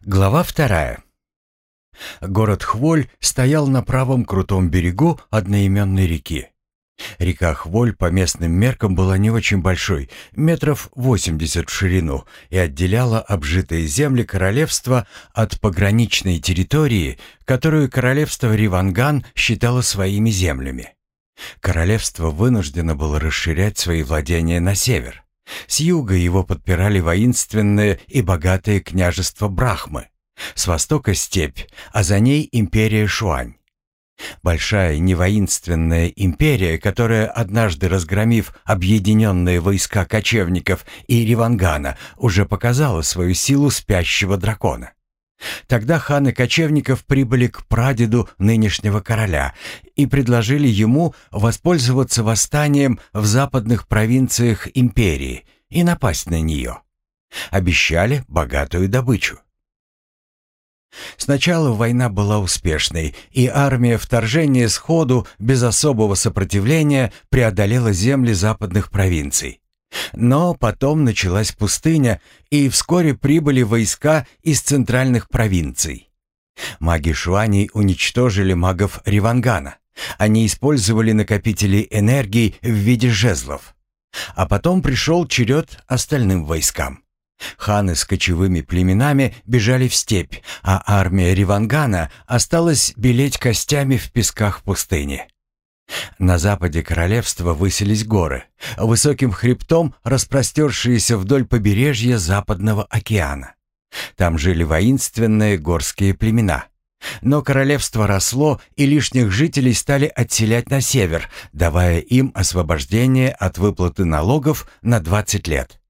Глава вторая. Город Хволь стоял на правом крутом берегу одноименной реки. Река Хволь по местным меркам была не очень большой, метров 80 в ширину, и отделяла обжитые земли королевства от пограничной территории, которую королевство Риванган считало своими землями. Королевство вынуждено было расширять свои владения на север. С юга его подпирали воинственное и богатое княжество Брахмы, с востока степь, а за ней империя Шуань. Большая невоинственная империя, которая, однажды разгромив объединенные войска кочевников и Ривангана, уже показала свою силу спящего дракона. Тогда ханы кочевников прибыли к прадеду нынешнего короля и предложили ему воспользоваться восстанием в западных провинциях империи и напасть на нее. Обещали богатую добычу. Сначала война была успешной, и армия вторжения сходу, без особого сопротивления, преодолела земли западных провинций. Но потом началась пустыня, и вскоре прибыли войска из центральных провинций. Маги Шуаней уничтожили магов Ривангана. Они использовали накопители энергии в виде жезлов. А потом пришел черед остальным войскам. Ханы с кочевыми племенами бежали в степь, а армия Ривангана осталась белеть костями в песках пустыни. На западе королевства высились горы, высоким хребтом распростершиеся вдоль побережья Западного океана. Там жили воинственные горские племена. Но королевство росло, и лишних жителей стали отселять на север, давая им освобождение от выплаты налогов на 20 лет.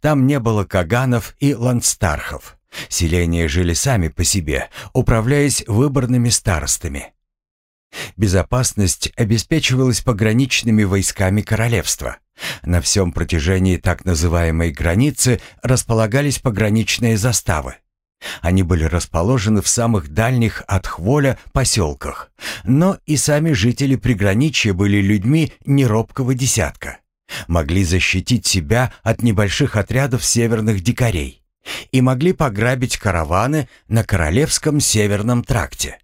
Там не было каганов и ландстархов. Селения жили сами по себе, управляясь выборными старостами. Безопасность обеспечивалась пограничными войсками королевства. На всем протяжении так называемой границы располагались пограничные заставы. Они были расположены в самых дальних от Хволя поселках, но и сами жители приграничья были людьми неробкого десятка могли защитить себя от небольших отрядов северных дикарей и могли пограбить караваны на Королевском Северном тракте.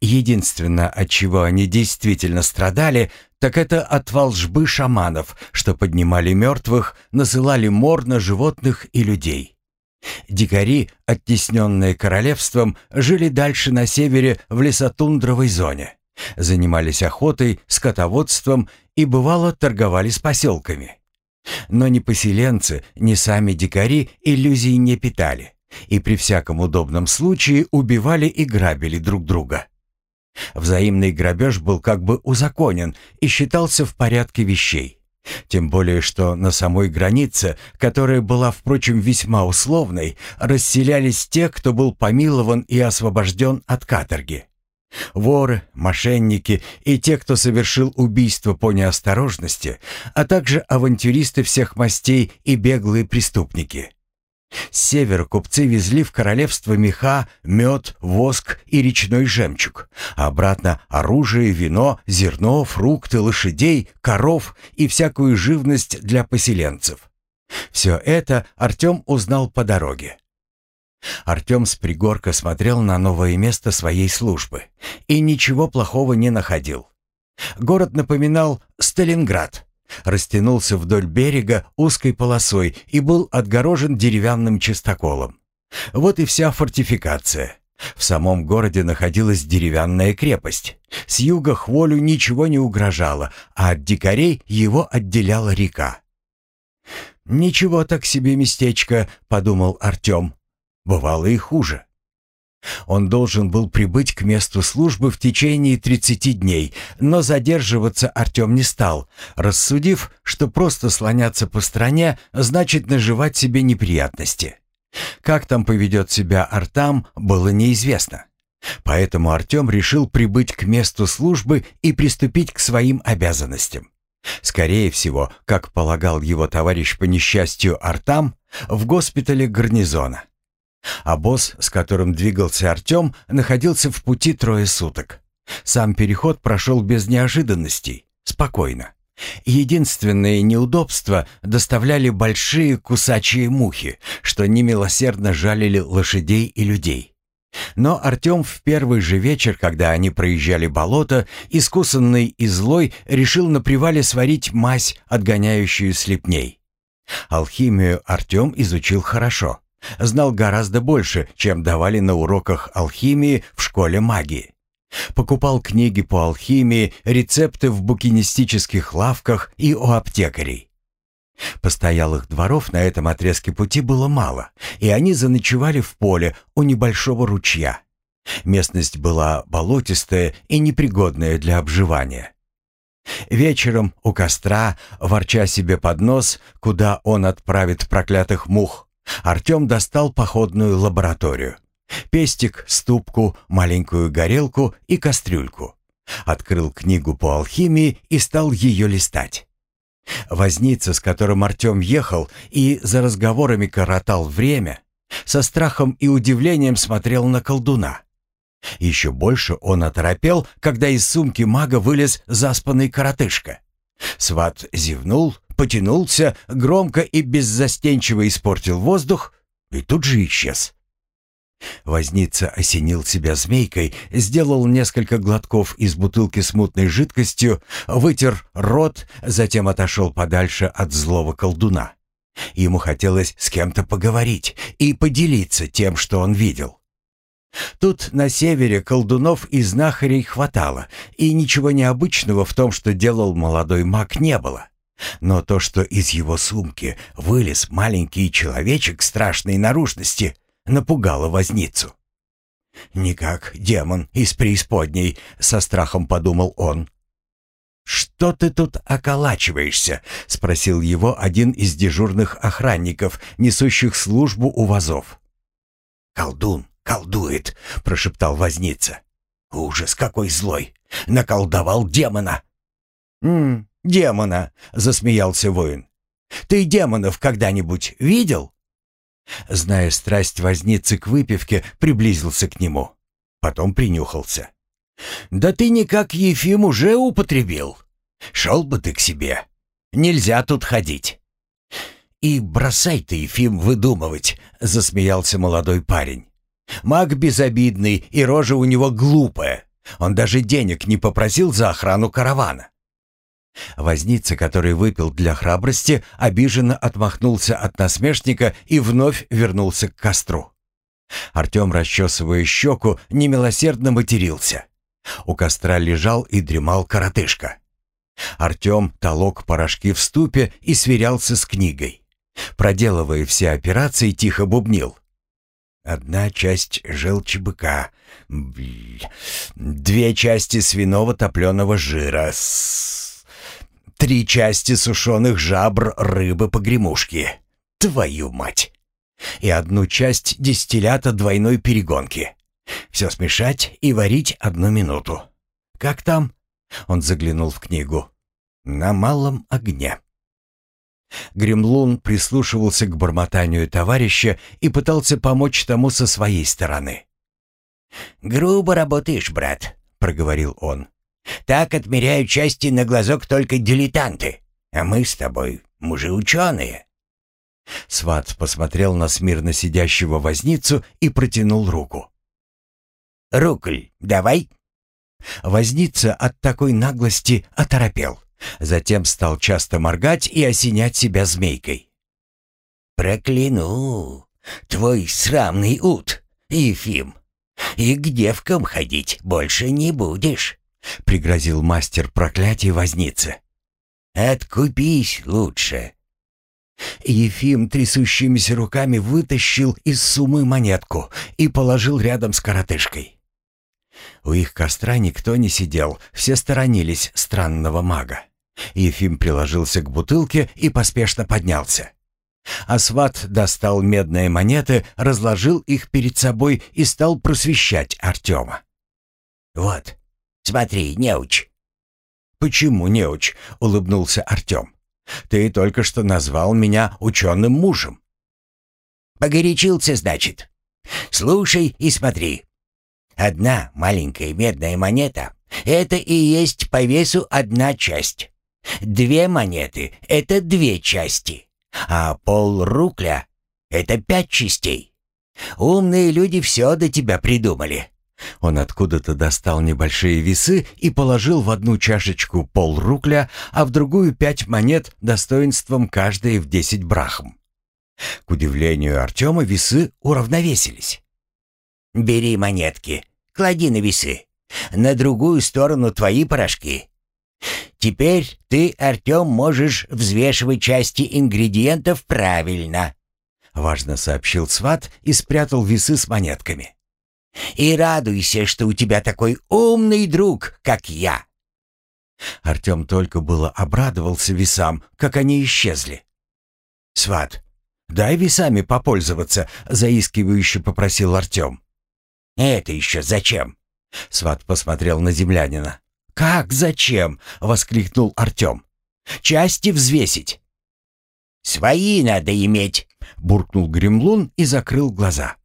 Единственное, от чего они действительно страдали, так это от волжбы шаманов, что поднимали мертвых, насылали мор на животных и людей. Дикари, оттесненные королевством, жили дальше на севере в лесотундровой зоне. Занимались охотой, скотоводством и, бывало, торговали с поселками. Но ни поселенцы, ни сами дикари иллюзий не питали и при всяком удобном случае убивали и грабили друг друга. Взаимный грабеж был как бы узаконен и считался в порядке вещей. Тем более, что на самой границе, которая была, впрочем, весьма условной, расселялись те, кто был помилован и освобожден от каторги. Воры, мошенники и те, кто совершил убийство по неосторожности, а также авантюристы всех мастей и беглые преступники. С севера купцы везли в королевство меха, мед, воск и речной жемчуг, обратно оружие, вино, зерно, фрукты, лошадей, коров и всякую живность для поселенцев. Все это Артем узнал по дороге. Артем с пригорка смотрел на новое место своей службы и ничего плохого не находил. Город напоминал Сталинград, растянулся вдоль берега узкой полосой и был отгорожен деревянным чистоколом. Вот и вся фортификация. В самом городе находилась деревянная крепость. С юга Хволю ничего не угрожало, а от дикарей его отделяла река. «Ничего так себе местечко», — подумал Артем. Бывало и хуже. Он должен был прибыть к месту службы в течение 30 дней, но задерживаться Артем не стал, рассудив, что просто слоняться по стране значит наживать себе неприятности. Как там поведет себя Артам, было неизвестно. Поэтому Артем решил прибыть к месту службы и приступить к своим обязанностям. Скорее всего, как полагал его товарищ по несчастью Артам, в госпитале гарнизона. А босс, с которым двигался Артем, находился в пути трое суток. Сам переход прошел без неожиданностей, спокойно. Единственное неудобство доставляли большие кусачие мухи, что немилосердно жалили лошадей и людей. Но Артем в первый же вечер, когда они проезжали болото, искусанный и злой, решил на привале сварить мазь, отгоняющую слепней. Алхимию Артем изучил хорошо. Знал гораздо больше, чем давали на уроках алхимии в школе магии. Покупал книги по алхимии, рецепты в букинистических лавках и у аптекарей. Постоялых дворов на этом отрезке пути было мало, и они заночевали в поле у небольшого ручья. Местность была болотистая и непригодная для обживания. Вечером у костра, ворча себе под нос, куда он отправит проклятых мух, Артем достал походную лабораторию. Пестик, ступку, маленькую горелку и кастрюльку. Открыл книгу по алхимии и стал ее листать. Возница, с которым Артем ехал и за разговорами коротал время, со страхом и удивлением смотрел на колдуна. Еще больше он оторопел, когда из сумки мага вылез заспанный коротышка. Сват зевнул, потянулся, громко и беззастенчиво испортил воздух и тут же исчез. Возница осенил себя змейкой, сделал несколько глотков из бутылки с мутной жидкостью, вытер рот, затем отошел подальше от злого колдуна. Ему хотелось с кем-то поговорить и поделиться тем, что он видел. Тут на севере колдунов и знахарей хватало, и ничего необычного в том, что делал молодой маг, не было. Но то, что из его сумки вылез маленький человечек страшной наружности — напугала возницу. «Никак демон из преисподней», — со страхом подумал он. «Что ты тут околачиваешься?» — спросил его один из дежурных охранников, несущих службу у вазов. «Колдун колдует», — прошептал возница. «Ужас какой злой! Наколдовал демона!» «М -м, демона!» — засмеялся воин. «Ты демонов когда-нибудь видел?» Зная страсть возницы к выпивке, приблизился к нему. Потом принюхался. «Да ты никак Ефим уже употребил. Шел бы ты к себе. Нельзя тут ходить». «И бросай ты, Ефим, выдумывать», — засмеялся молодой парень. «Маг безобидный, и рожа у него глупая. Он даже денег не попросил за охрану каравана. Возница, который выпил для храбрости, обиженно отмахнулся от насмешника и вновь вернулся к костру. Артем, расчесывая щеку, немилосердно матерился. У костра лежал и дремал коротышка. Артем толок порошки в ступе и сверялся с книгой. Проделывая все операции, тихо бубнил. Одна часть желчи быка, две части свиного топленого жира, с Три части сушеных жабр рыбы-погремушки. Твою мать! И одну часть дистиллята двойной перегонки. Все смешать и варить одну минуту. Как там? Он заглянул в книгу. На малом огне. Гремлун прислушивался к бормотанию товарища и пытался помочь тому со своей стороны. «Грубо работаешь, брат», — проговорил он. Так отмеряют части на глазок только дилетанты, а мы с тобой мужи-ученые». Сват посмотрел на смирно сидящего возницу и протянул руку. «Рукль, давай!» Возница от такой наглости оторопел. Затем стал часто моргать и осенять себя змейкой. «Прокляну! Твой срамный ут, Ефим! И к девкам ходить больше не будешь!» — пригрозил мастер проклятий возницы. «Откупись лучше!» Ефим трясущимися руками вытащил из сумы монетку и положил рядом с коротышкой. У их костра никто не сидел, все сторонились странного мага. Ефим приложился к бутылке и поспешно поднялся. Асват достал медные монеты, разложил их перед собой и стал просвещать Артема. «Вот, Смотри, неуч». «Почему неуч?» — улыбнулся Артем. «Ты только что назвал меня ученым мужем». «Погорячился, значит. Слушай и смотри. Одна маленькая медная монета — это и есть по весу одна часть. Две монеты — это две части, а пол рукля — это пять частей. Умные люди все до тебя придумали». Он откуда-то достал небольшие весы и положил в одну чашечку пол рукля, а в другую пять монет достоинством каждой в десять брахм. К удивлению Артема весы уравновесились. «Бери монетки, клади на весы. На другую сторону твои порошки. Теперь ты, Артем, можешь взвешивать части ингредиентов правильно», — важно сообщил сват и спрятал весы с монетками. «И радуйся, что у тебя такой умный друг, как я». Артем только было обрадовался весам, как они исчезли. «Сват, дай весами попользоваться», — заискивающе попросил Артем. «Это еще зачем?» Сват посмотрел на землянина. «Как зачем?» — воскликнул Артем. «Части взвесить». «Свои надо иметь», — буркнул Гремлун и закрыл глаза.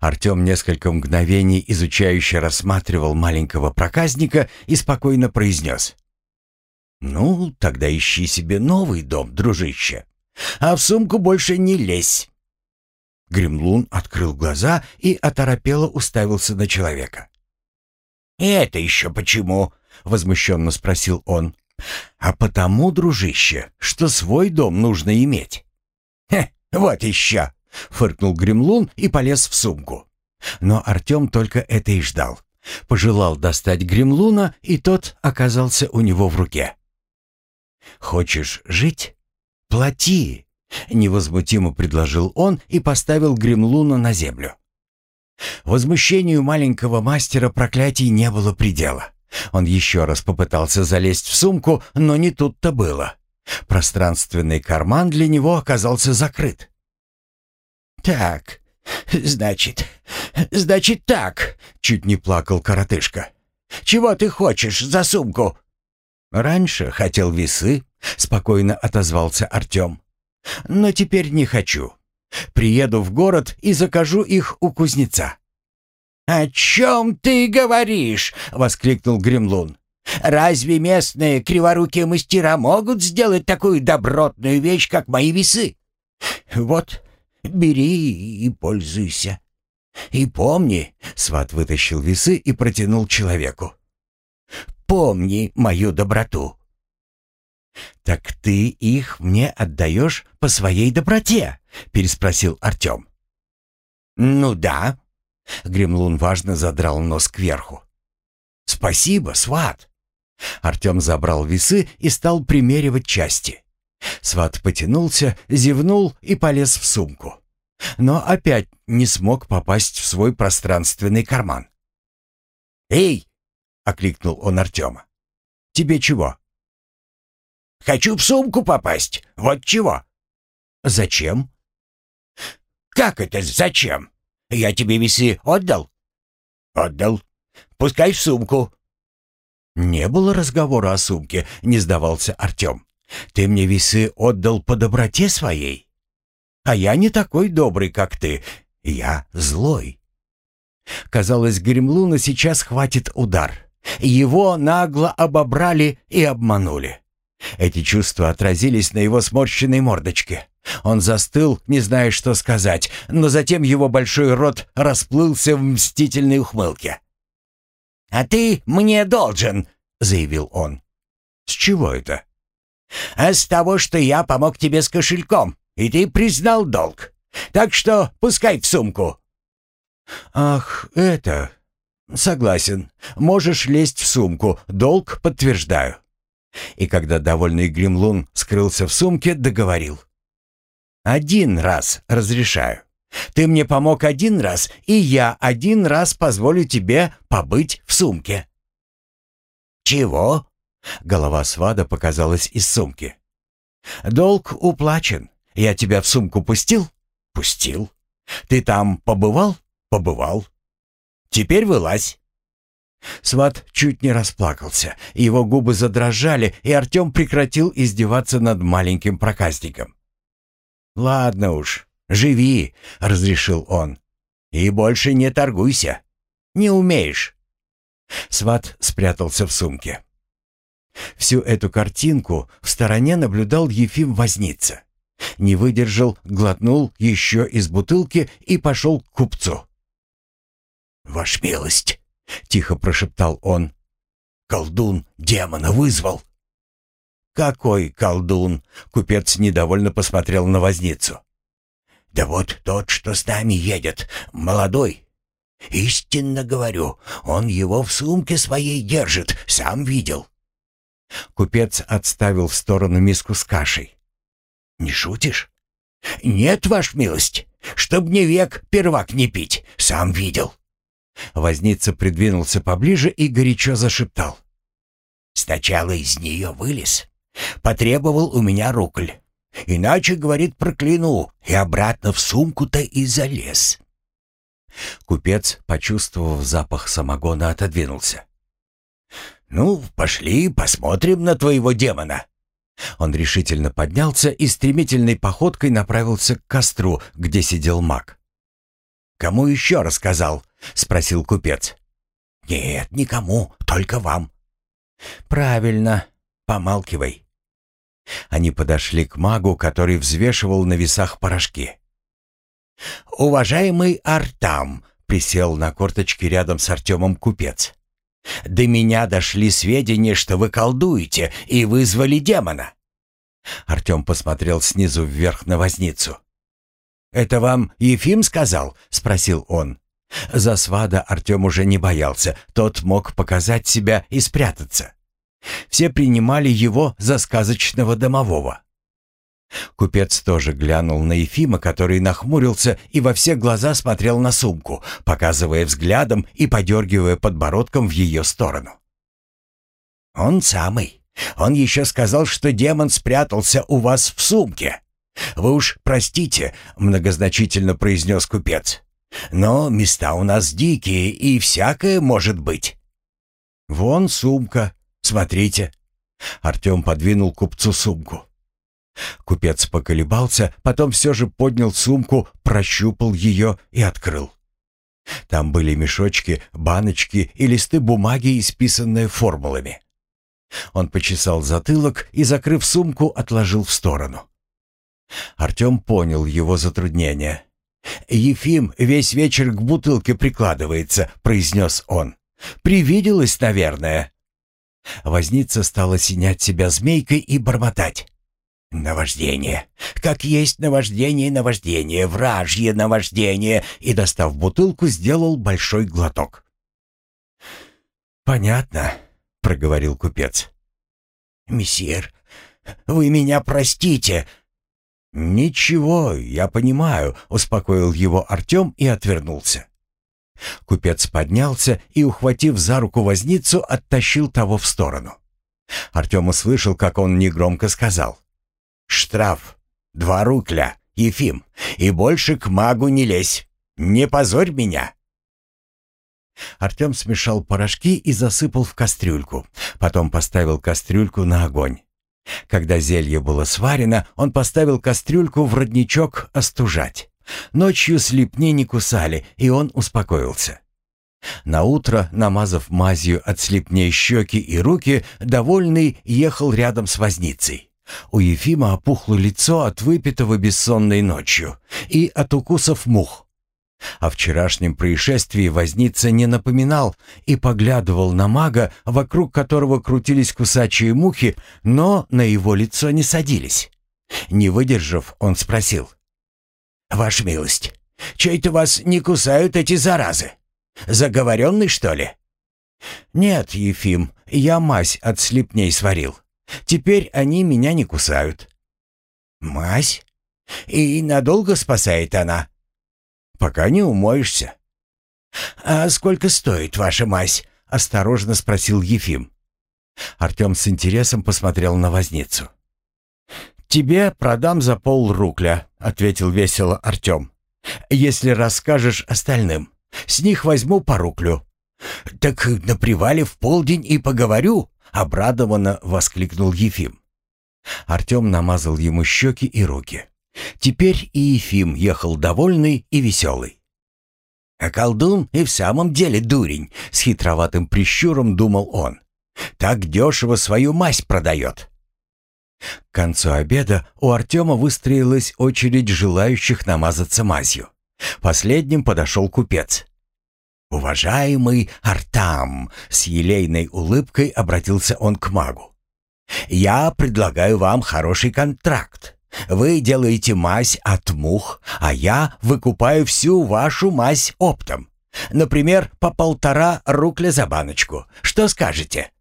Артем несколько мгновений изучающе рассматривал маленького проказника и спокойно произнес. «Ну, тогда ищи себе новый дом, дружище, а в сумку больше не лезь». Гремлун открыл глаза и оторопело уставился на человека. «Это еще почему?» — возмущенно спросил он. «А потому, дружище, что свой дом нужно иметь». «Хе, вот еще!» — фыркнул Гремлун и полез в сумку. Но Артем только это и ждал. Пожелал достать Гремлуна, и тот оказался у него в руке. «Хочешь жить? Плати!» — невозмутимо предложил он и поставил Гремлуна на землю. Возмущению маленького мастера проклятий не было предела. Он еще раз попытался залезть в сумку, но не тут-то было. Пространственный карман для него оказался закрыт. «Так, значит, значит так», — чуть не плакал коротышка. «Чего ты хочешь за сумку?» «Раньше хотел весы», — спокойно отозвался Артем. «Но теперь не хочу. Приеду в город и закажу их у кузнеца». «О чем ты говоришь?» — воскликнул Гремлун. «Разве местные криворукие мастера могут сделать такую добротную вещь, как мои весы? Вот, бери и пользуйся. И помни...» — сват вытащил весы и протянул человеку. «Помни мою доброту». «Так ты их мне отдаешь по своей доброте?» — переспросил Артем. «Ну да», Гремлун важно задрал нос кверху. «Спасибо, сват!» Артем забрал весы и стал примеривать части. Сват потянулся, зевнул и полез в сумку. Но опять не смог попасть в свой пространственный карман. «Эй!» — окликнул он Артема. «Тебе чего?» «Хочу в сумку попасть. Вот чего». «Зачем?» «Как это зачем? Я тебе весы отдал?» «Отдал. Пускай в сумку». «Не было разговора о сумке», — не сдавался Артем. «Ты мне весы отдал по доброте своей. А я не такой добрый, как ты. Я злой». Казалось, Гремлуна сейчас хватит удар. Его нагло обобрали и обманули. Эти чувства отразились на его сморщенной мордочке. Он застыл, не зная, что сказать, но затем его большой рот расплылся в мстительной ухмылке. «А ты мне должен», — заявил он. «С чего это?» «А с того, что я помог тебе с кошельком, и ты признал долг. Так что пускай в сумку». «Ах, это...» «Согласен. Можешь лезть в сумку. Долг подтверждаю». И когда довольный Гремлун скрылся в сумке, договорил. Один раз разрешаю. Ты мне помог один раз, и я один раз позволю тебе побыть в сумке». «Чего?» — голова свада показалась из сумки. «Долг уплачен. Я тебя в сумку пустил?» «Пустил. Ты там побывал?» «Побывал. Теперь вылазь». Сват чуть не расплакался, его губы задрожали, и Артем прекратил издеваться над маленьким проказником. «Ладно уж, живи», — разрешил он. «И больше не торгуйся. Не умеешь». Сват спрятался в сумке. Всю эту картинку в стороне наблюдал Ефим Возница. Не выдержал, глотнул еще из бутылки и пошел к купцу. «Ваш милость!» — тихо прошептал он. «Колдун демона вызвал!» «Какой колдун?» — купец недовольно посмотрел на возницу. «Да вот тот, что с нами едет, молодой. Истинно говорю, он его в сумке своей держит, сам видел». Купец отставил в сторону миску с кашей. «Не шутишь?» «Нет, ваш милость, чтоб не век первак не пить, сам видел». Возница придвинулся поближе и горячо зашептал. «Сначала из нее вылез, потребовал у меня рукль. Иначе, говорит, прокляну, и обратно в сумку-то и залез». Купец, почувствовав запах самогона, отодвинулся. «Ну, пошли, посмотрим на твоего демона». Он решительно поднялся и стремительной походкой направился к костру, где сидел маг. «Кому еще рассказал?» — спросил купец. «Нет, никому, только вам». «Правильно, помалкивай». Они подошли к магу, который взвешивал на весах порошки. «Уважаемый Артам», — присел на корточки рядом с Артемом купец. «До меня дошли сведения, что вы колдуете и вызвали демона». Артем посмотрел снизу вверх на возницу. «Это вам Ефим сказал?» — спросил он. За свада Артем уже не боялся, тот мог показать себя и спрятаться. Все принимали его за сказочного домового. Купец тоже глянул на Ефима, который нахмурился и во все глаза смотрел на сумку, показывая взглядом и подергивая подбородком в ее сторону. «Он самый. Он еще сказал, что демон спрятался у вас в сумке. Вы уж простите», — многозначительно произнес купец. «Но места у нас дикие, и всякое может быть». «Вон сумка, смотрите». Артем подвинул купцу сумку. Купец поколебался, потом все же поднял сумку, прощупал ее и открыл. Там были мешочки, баночки и листы бумаги, исписанные формулами. Он почесал затылок и, закрыв сумку, отложил в сторону. Артем понял его затруднение. «Ефим весь вечер к бутылке прикладывается», — произнес он. «Привиделось, наверное». Возница стала синять себя змейкой и бормотать. «Наваждение! Как есть наваждение, наваждение, вражье наваждение!» И, достав бутылку, сделал большой глоток. «Понятно», — проговорил купец. «Мессир, вы меня простите!» «Ничего, я понимаю», — успокоил его Артем и отвернулся. Купец поднялся и, ухватив за руку возницу, оттащил того в сторону. Артем услышал, как он негромко сказал. «Штраф. Два рукля, Ефим. И больше к магу не лезь. Не позорь меня». Артем смешал порошки и засыпал в кастрюльку. Потом поставил кастрюльку на огонь. Когда зелье было сварено, он поставил кастрюльку в родничок остужать. Ночью слепни не кусали, и он успокоился. Наутро, намазав мазью от слепней щеки и руки, довольный ехал рядом с возницей. У Ефима опухло лицо от выпитого бессонной ночью и от укусов мух. О вчерашнем происшествии возница не напоминал и поглядывал на мага, вокруг которого крутились кусачие мухи, но на его лицо не садились. Не выдержав, он спросил. «Ваша милость, чей-то вас не кусают эти заразы? Заговоренный, что ли?» «Нет, Ефим, я мазь от слепней сварил. Теперь они меня не кусают». «Мазь? И надолго спасает она?» «Пока не умоешься». «А сколько стоит ваша мазь?» — осторожно спросил Ефим. Артем с интересом посмотрел на возницу. «Тебе продам за пол рукля», — ответил весело Артем. «Если расскажешь остальным, с них возьму по руклю». «Так на привале в полдень и поговорю», — обрадованно воскликнул Ефим. Артем намазал ему щеки и руки. Теперь и Ефим ехал довольный и веселый. «А колдун и в самом деле дурень», — с хитроватым прищуром думал он. Так дешево свою мазь продает». К концу обеда у Артема выстроилась очередь желающих намазаться мазью. Последним подошел купец. «Уважаемый Артам!» — с елейной улыбкой обратился он к магу. «Я предлагаю вам хороший контракт. Вы делаете мазь от мух, а я выкупаю всю вашу мазь оптом. Например, по полтора рукля за баночку. Что скажете?»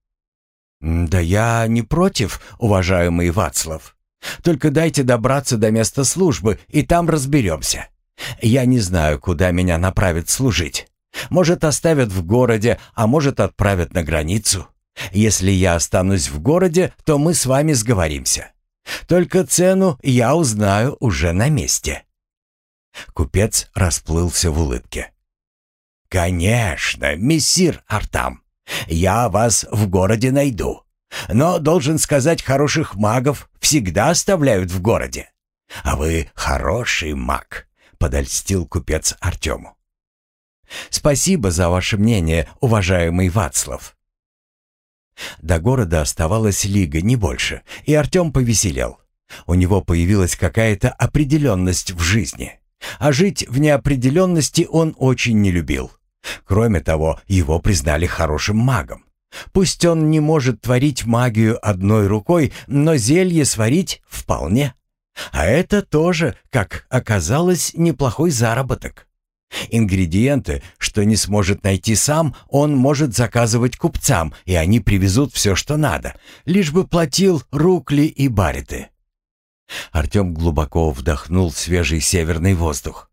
«Да я не против, уважаемый Вацлав. Только дайте добраться до места службы, и там разберемся. Я не знаю, куда меня направят служить. Может, оставят в городе, а может, отправят на границу. Если я останусь в городе, то мы с вами сговоримся. Только цену я узнаю уже на месте». Купец расплылся в улыбке. «Конечно, мессир Артам. Я вас в городе найду. Но, должен сказать, хороших магов всегда оставляют в городе. А вы хороший маг», — подольстил купец Артему. «Спасибо за ваше мнение, уважаемый Вацлав». До города оставалась лига, не больше, и Артем повеселел. У него появилась какая-то определенность в жизни. А жить в неопределенности он очень не любил. Кроме того, его признали хорошим магом. Пусть он не может творить магию одной рукой, но зелье сварить вполне. А это тоже, как оказалось, неплохой заработок. Ингредиенты, что не сможет найти сам, он может заказывать купцам, и они привезут все, что надо, лишь бы платил рукли и бариты. Артем глубоко вдохнул свежий северный воздух.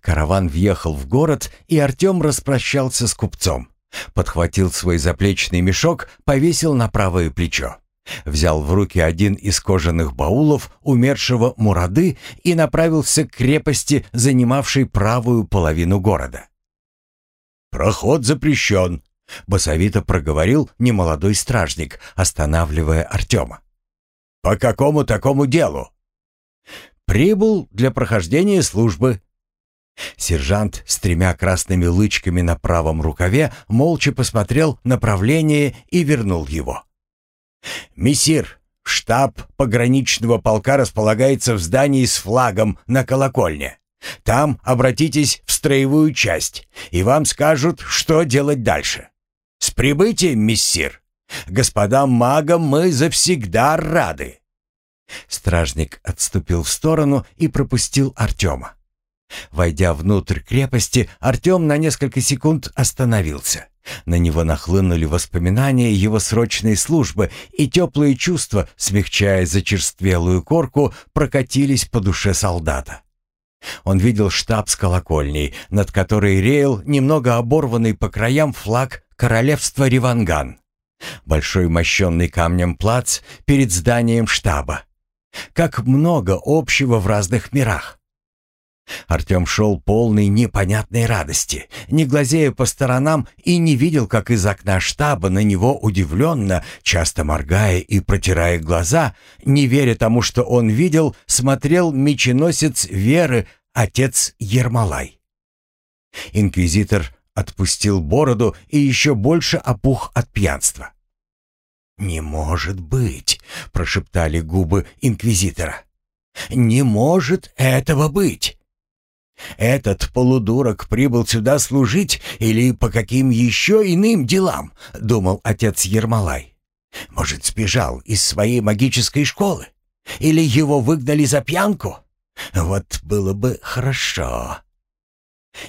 Караван въехал в город, и Артем распрощался с купцом. Подхватил свой заплечный мешок, повесил на правое плечо. Взял в руки один из кожаных баулов умершего Мурады и направился к крепости, занимавшей правую половину города. «Проход запрещен», — басовито проговорил немолодой стражник, останавливая Артема. «По какому такому делу?» «Прибыл для прохождения службы», Сержант с тремя красными лычками на правом рукаве молча посмотрел направление и вернул его. «Мессир, штаб пограничного полка располагается в здании с флагом на колокольне. Там обратитесь в строевую часть, и вам скажут, что делать дальше. С прибытием, мессир! Господам магам мы завсегда рады!» Стражник отступил в сторону и пропустил Артема. Войдя внутрь крепости, Артем на несколько секунд остановился. На него нахлынули воспоминания его срочной службы, и теплые чувства, смягчая зачерствелую корку, прокатились по душе солдата. Он видел штаб с колокольней, над которой реял немного оборванный по краям флаг королевства Риванган. Большой мощенный камнем плац перед зданием штаба. Как много общего в разных мирах. Артем шел полный непонятной радости, не глазея по сторонам и не видел, как из окна штаба на него удивленно, часто моргая и протирая глаза, не веря тому, что он видел, смотрел меченосец Веры, отец Ермолай. Инквизитор отпустил бороду и еще больше опух от пьянства. «Не может быть!» — прошептали губы инквизитора. «Не может этого быть!» Этот полудурок прибыл сюда служить или по каким еще иным делам, думал отец Ермолай. Может, сбежал из своей магической школы? Или его выгнали за пьянку? Вот было бы хорошо.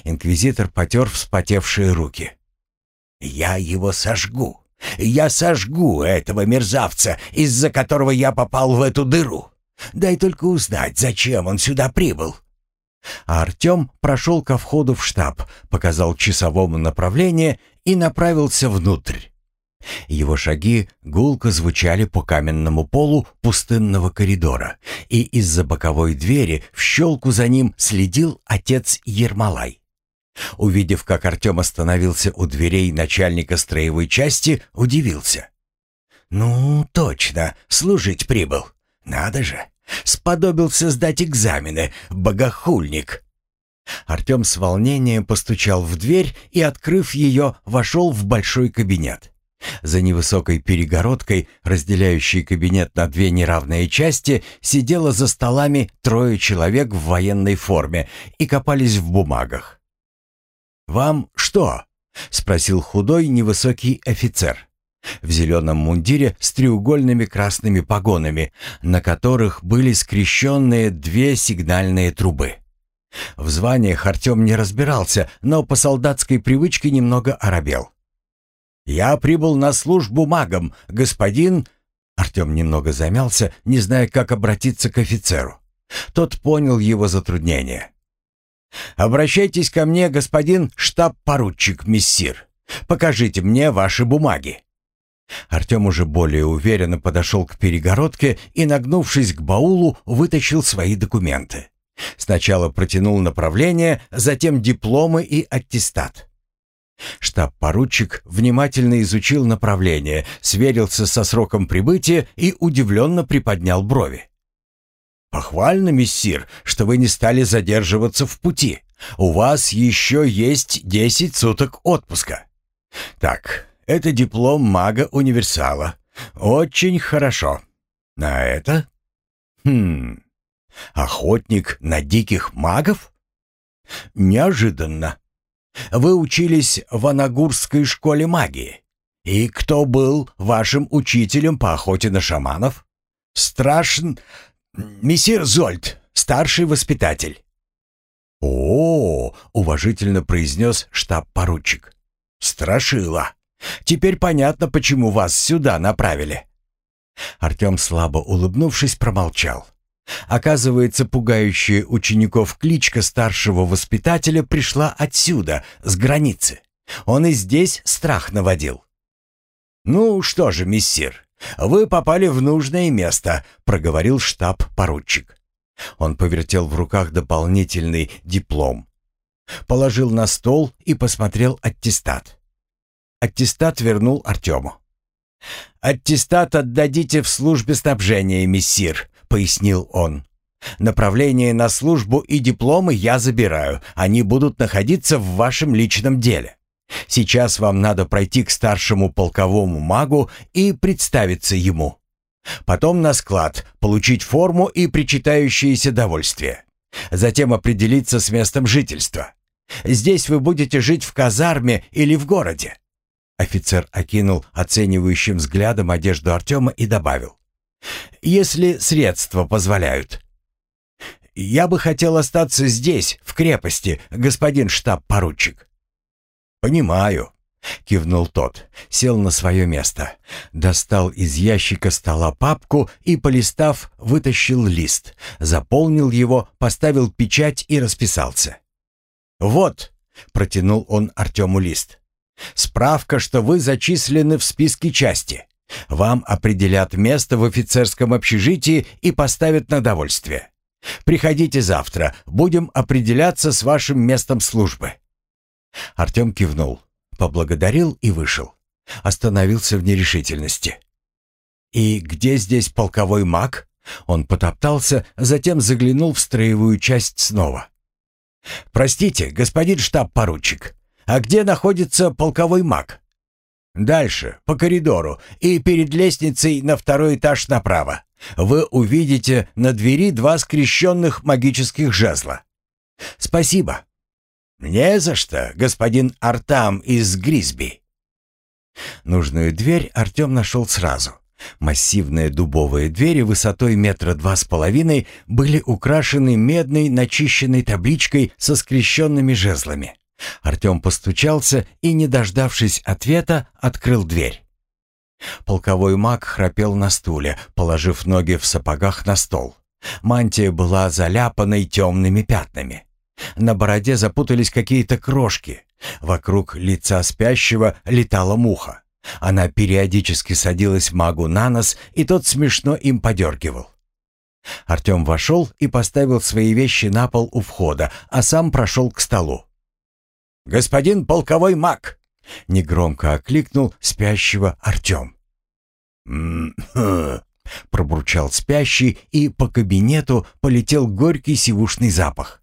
Инквизитор потер вспотевшие руки. «Я его сожгу. Я сожгу этого мерзавца, из-за которого я попал в эту дыру. Дай только узнать, зачем он сюда прибыл. А Артем прошел ко входу в штаб, показал часовому направление и направился внутрь. Его шаги гулко звучали по каменному полу пустынного коридора, и из-за боковой двери в щелку за ним следил отец Ермолай. Увидев, как Артем остановился у дверей начальника строевой части, удивился. «Ну, точно, служить прибыл. Надо же, Сподобился сдать экзамены, богохульник. Артем с волнением постучал в дверь и, открыв ее, вошел в большой кабинет. За невысокой перегородкой, разделяющей кабинет на две неравные части, сидело за столами трое человек в военной форме и копались в бумагах. «Вам что?» — спросил худой невысокий офицер. В зеленом мундире с треугольными красными погонами, на которых были скрещенные две сигнальные трубы. В званиях Артем не разбирался, но по солдатской привычке немного оробел. «Я прибыл на службу магом, господин...» Артем немного замялся, не зная, как обратиться к офицеру. Тот понял его затруднение. «Обращайтесь ко мне, господин штаб-поручик, мессир. Покажите мне ваши бумаги». Артем уже более уверенно подошел к перегородке и, нагнувшись к баулу, вытащил свои документы. Сначала протянул направление, затем дипломы и аттестат. Штаб-поручик внимательно изучил направление, сверился со сроком прибытия и удивленно приподнял брови. «Похвально, мессир, что вы не стали задерживаться в пути. У вас еще есть десять суток отпуска. Так, это диплом мага-универсала. Очень хорошо. А это? Хм, охотник на диких магов? Неожиданно. Вы учились в Анагурской школе магии. И кто был вашим учителем по охоте на шаманов? Страшен... Мессир Зольд, старший воспитатель. -о уважительно произнес штаб-поручик. Страшила. Теперь понятно, почему вас сюда направили. Артем слабо улыбнувшись промолчал. Оказывается, пугающая учеников кличка старшего воспитателя пришла отсюда, с границы. Он и здесь страх наводил. «Ну что же, мессир, вы попали в нужное место», — проговорил штаб-поручик. Он повертел в руках дополнительный диплом. Положил на стол и посмотрел аттестат. Аттестат вернул Артему. «Аттестат отдадите в службе снабжения, мессир», — пояснил он. «Направление на службу и дипломы я забираю. Они будут находиться в вашем личном деле. Сейчас вам надо пройти к старшему полковому магу и представиться ему. Потом на склад, получить форму и причитающееся довольствие. Затем определиться с местом жительства. Здесь вы будете жить в казарме или в городе. Офицер окинул оценивающим взглядом одежду Артема и добавил. «Если средства позволяют». «Я бы хотел остаться здесь, в крепости, господин штаб-поручик». «Понимаю», — кивнул тот, сел на свое место, достал из ящика стола папку и, полистав, вытащил лист, заполнил его, поставил печать и расписался. «Вот», — протянул он Артему лист, — «справка, что вы зачислены в списке части. Вам определят место в офицерском общежитии и поставят на довольствие. Приходите завтра, будем определяться с вашим местом службы». Артем кивнул поблагодарил и вышел. Остановился в нерешительности. «И где здесь полковой маг?» Он потоптался, затем заглянул в строевую часть снова. «Простите, господин штаб-поручик, а где находится полковой маг?» «Дальше, по коридору, и перед лестницей на второй этаж направо. Вы увидите на двери два скрещенных магических жезла». «Спасибо». «Не за что, господин Артам из Гризби». Нужную дверь Артем нашел сразу. Массивные дубовые двери высотой метра два с половиной были украшены медной начищенной табличкой со скрещенными жезлами. Артем постучался и, не дождавшись ответа, открыл дверь. Полковой маг храпел на стуле, положив ноги в сапогах на стол. Мантия была заляпанной темными пятнами. На бороде запутались какие-то крошки. Вокруг лица спящего летала муха. Она периодически садилась магу на нос, и тот смешно им подергивал. Артем вошел и поставил свои вещи на пол у входа, а сам прошел к столу. «Господин полковой маг!» — негромко окликнул спящего Артем. «М-м-м!» пробурчал спящий, и по кабинету полетел горький сивушный запах.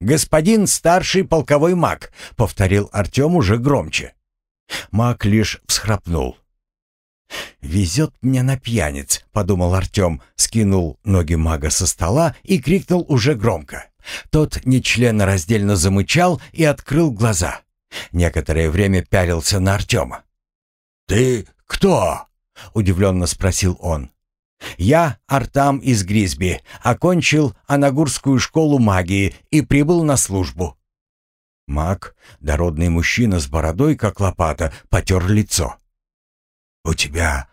«Господин старший полковой маг», — повторил Артем уже громче. Маг лишь всхрапнул. «Везет мне на пьяниц», — подумал Артем, скинул ноги мага со стола и крикнул уже громко. Тот нечленораздельно замычал и открыл глаза. Некоторое время пялился на Артема. «Ты кто?» — удивленно спросил он. «Я Артам из Гризби, окончил Анагурскую школу магии и прибыл на службу». Маг, дородный мужчина с бородой, как лопата, потер лицо. «У тебя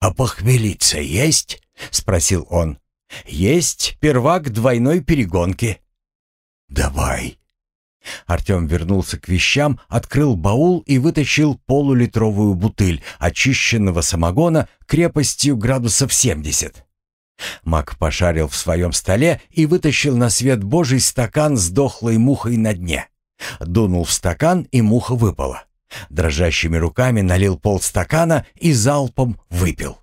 опохмелиться есть?» — спросил он. «Есть первак двойной перегонки». «Давай». Артем вернулся к вещам, открыл баул и вытащил полулитровую бутыль очищенного самогона крепостью градусов 70. Мак пошарил в своем столе и вытащил на свет божий стакан с дохлой мухой на дне. Дунул в стакан, и муха выпала. Дрожащими руками налил полстакана и залпом выпил.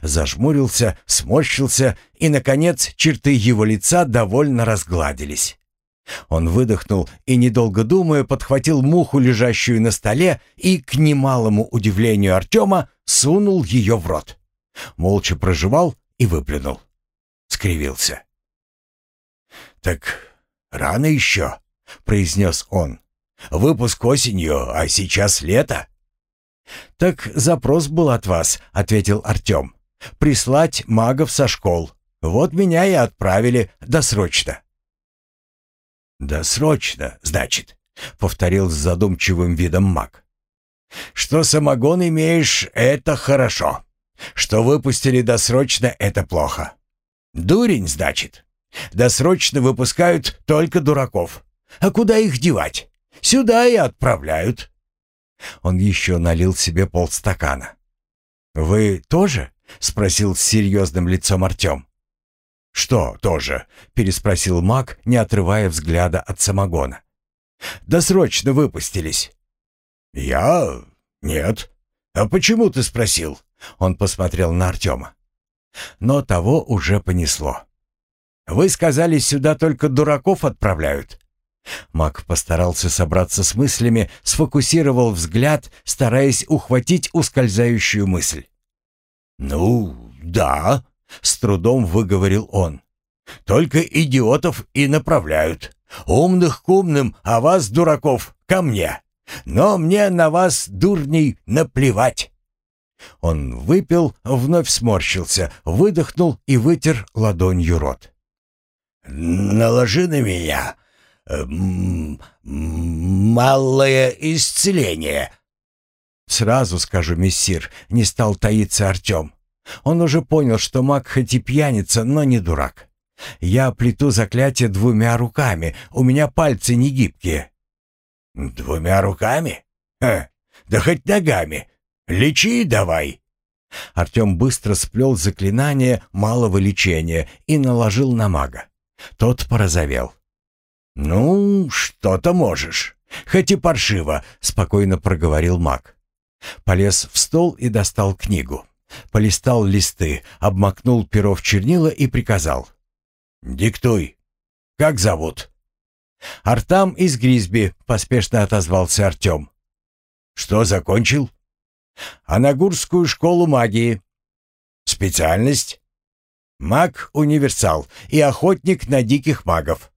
Зажмурился, сморщился, и, наконец, черты его лица довольно разгладились. Он выдохнул и, недолго думая, подхватил муху, лежащую на столе, и, к немалому удивлению Артема, сунул ее в рот. Молча прожевал и выплюнул. Скривился. «Так рано еще», — произнес он. Выпуск осенью, а сейчас лето». «Так запрос был от вас», — ответил Артем. «Прислать магов со школ. Вот меня и отправили досрочно». «Досрочно, значит», — повторил с задумчивым видом маг. «Что самогон имеешь, это хорошо. Что выпустили досрочно, это плохо. Дурень, значит. Досрочно выпускают только дураков. А куда их девать? Сюда и отправляют». Он еще налил себе полстакана. «Вы тоже?» — спросил с серьезным лицом Артем. «Что тоже?» — переспросил маг, не отрывая взгляда от самогона. «Досрочно выпустились». «Я? Нет. А почему ты спросил?» Он посмотрел на Артема. Но того уже понесло. «Вы сказали, сюда только дураков отправляют. Мак постарался собраться с мыслями, сфокусировал взгляд, стараясь ухватить ускользающую мысль. «Ну, да», — с трудом выговорил он. «Только идиотов и направляют. Умных к умным, а вас, дураков, ко мне. Но мне на вас, дурней, наплевать». Он выпил, вновь сморщился, выдохнул и вытер ладонью рот. «Наложи на меня малое исцеление». «Сразу скажу, мессир», — не стал таиться Артем. Он уже понял, что маг хоть и пьяница, но не дурак. «Я плету заклятие двумя руками, у меня пальцы не гибкие». «Двумя руками? Ха, да хоть ногами. Лечи давай». Артем быстро сплел заклинание малого лечения и наложил на мага. Тот порозовел. «Ну, что-то можешь. Хоть и паршиво», — спокойно проговорил маг. Полез в стол и достал книгу. Полистал листы, обмакнул перо в чернила и приказал. «Диктуй. Как зовут?» «Артам из Гризби», — поспешно отозвался Артем. «Что закончил?» «Анагурскую школу магии». «Специальность?» «Маг-универсал и охотник на диких магов».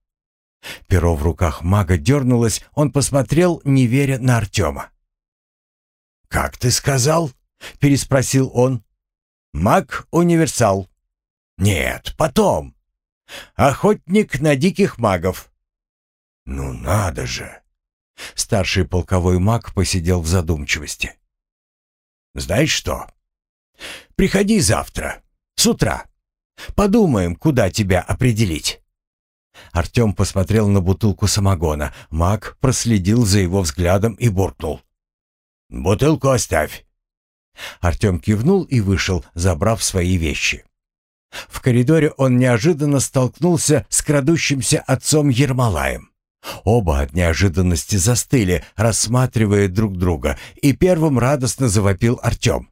Перо в руках мага дернулось, он посмотрел, не веря на Артема. «Как ты сказал?» — переспросил он. «Маг-универсал». «Нет, потом. Охотник на диких магов». «Ну надо же!» Старший полковой маг посидел в задумчивости. «Знаешь что? Приходи завтра, с утра. Подумаем, куда тебя определить». Артем посмотрел на бутылку самогона. Маг проследил за его взглядом и буркнул. «Бутылку оставь». Артем кивнул и вышел, забрав свои вещи. В коридоре он неожиданно столкнулся с крадущимся отцом Ермолаем. Оба от неожиданности застыли, рассматривая друг друга, и первым радостно завопил Артем.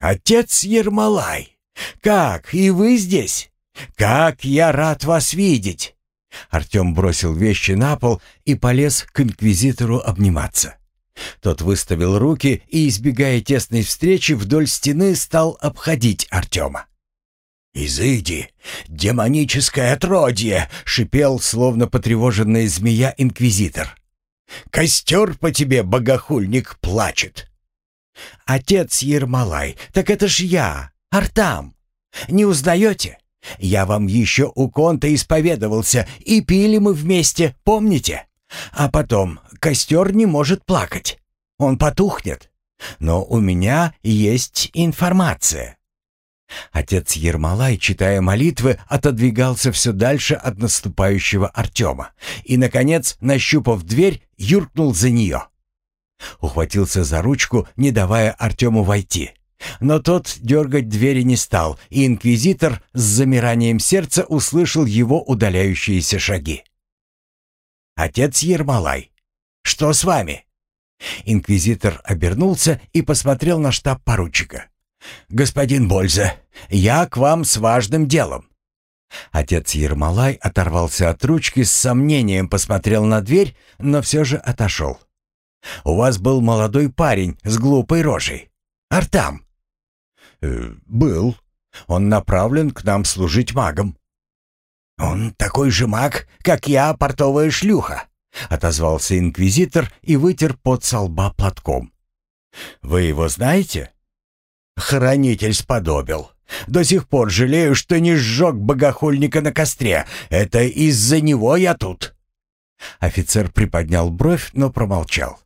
«Отец Ермолай! Как, и вы здесь?» «Как я рад вас видеть!» Артем бросил вещи на пол и полез к инквизитору обниматься. Тот выставил руки и, избегая тесной встречи, вдоль стены стал обходить Артема. «Изыди, демоническое отродье!» — шипел, словно потревоженная змея, инквизитор. «Костер по тебе, богохульник, плачет!» «Отец Ермолай, так это ж я, Артам! Не узнаете? Я вам еще у Конта исповедовался, и пили мы вместе, помните? А потом, костер не может плакать, он потухнет. Но у меня есть информация». Отец Ермолай, читая молитвы, отодвигался все дальше от наступающего Артема и, наконец, нащупав дверь, юркнул за нее. Ухватился за ручку, не давая Артему войти. Но тот дергать двери не стал, и инквизитор с замиранием сердца услышал его удаляющиеся шаги. «Отец Ермолай, что с вами?» Инквизитор обернулся и посмотрел на штаб поручика. «Господин Бользе, я к вам с важным делом». Отец Ермолай оторвался от ручки, с сомнением посмотрел на дверь, но все же отошел. «У вас был молодой парень с глупой рожей. Артам». «Э, «Был. Он направлен к нам служить магом». «Он такой же маг, как я, портовая шлюха», — отозвался инквизитор и вытер под со лба платком. «Вы его знаете?» Хранитель сподобил. До сих пор жалею, что не сжег богохульника на костре. Это из-за него я тут». Офицер приподнял бровь, но промолчал.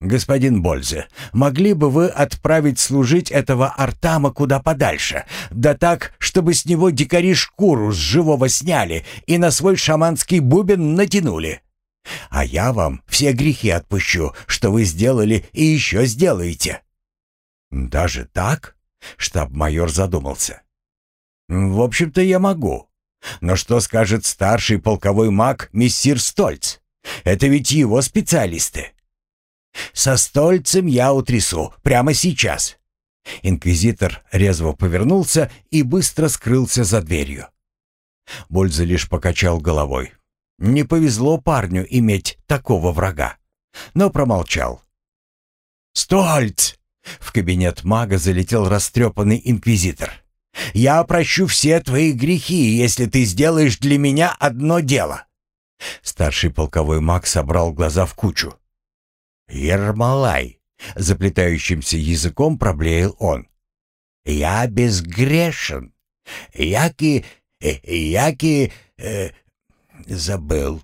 «Господин Бользе, могли бы вы отправить служить этого Артама куда подальше? Да так, чтобы с него дикари шкуру с живого сняли и на свой шаманский бубен натянули. А я вам все грехи отпущу, что вы сделали и еще сделаете». «Даже так?» — штаб-майор задумался. «В общем-то, я могу. Но что скажет старший полковой маг мессир Стольц? Это ведь его специалисты». «Со Стольцем я утрясу, прямо сейчас». Инквизитор резво повернулся и быстро скрылся за дверью. Больза лишь покачал головой. Не повезло парню иметь такого врага, но промолчал. «Стольц!» В кабинет мага залетел растрепанный инквизитор. «Я прощу все твои грехи, если ты сделаешь для меня одно дело». Старший полковой маг собрал глаза в кучу. «Ермолай!» — заплетающимся языком проблеял он. «Я безгрешен. Яки... Э, яки... Э, забыл.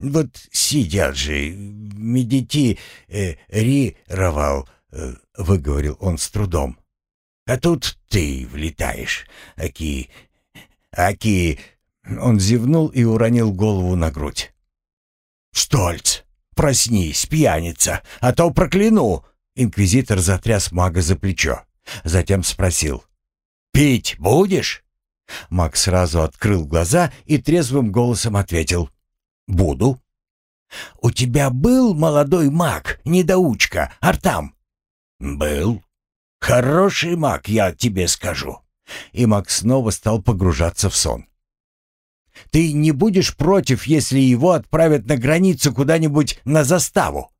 Вот сидят же, медити... Э, рировал. Э, — выговорил он с трудом. «А тут ты влетаешь, Аки... Аки...» Он зевнул и уронил голову на грудь. «Стольц, проснись, пьяница, а то прокляну!» Инквизитор затряс мага за плечо. Затем спросил. «Пить будешь?» Маг сразу открыл глаза и трезвым голосом ответил. «Буду». «У тебя был молодой маг, недоучка, Артам?» «Был. Хороший маг, я тебе скажу». И маг снова стал погружаться в сон. «Ты не будешь против, если его отправят на границу куда-нибудь на заставу?»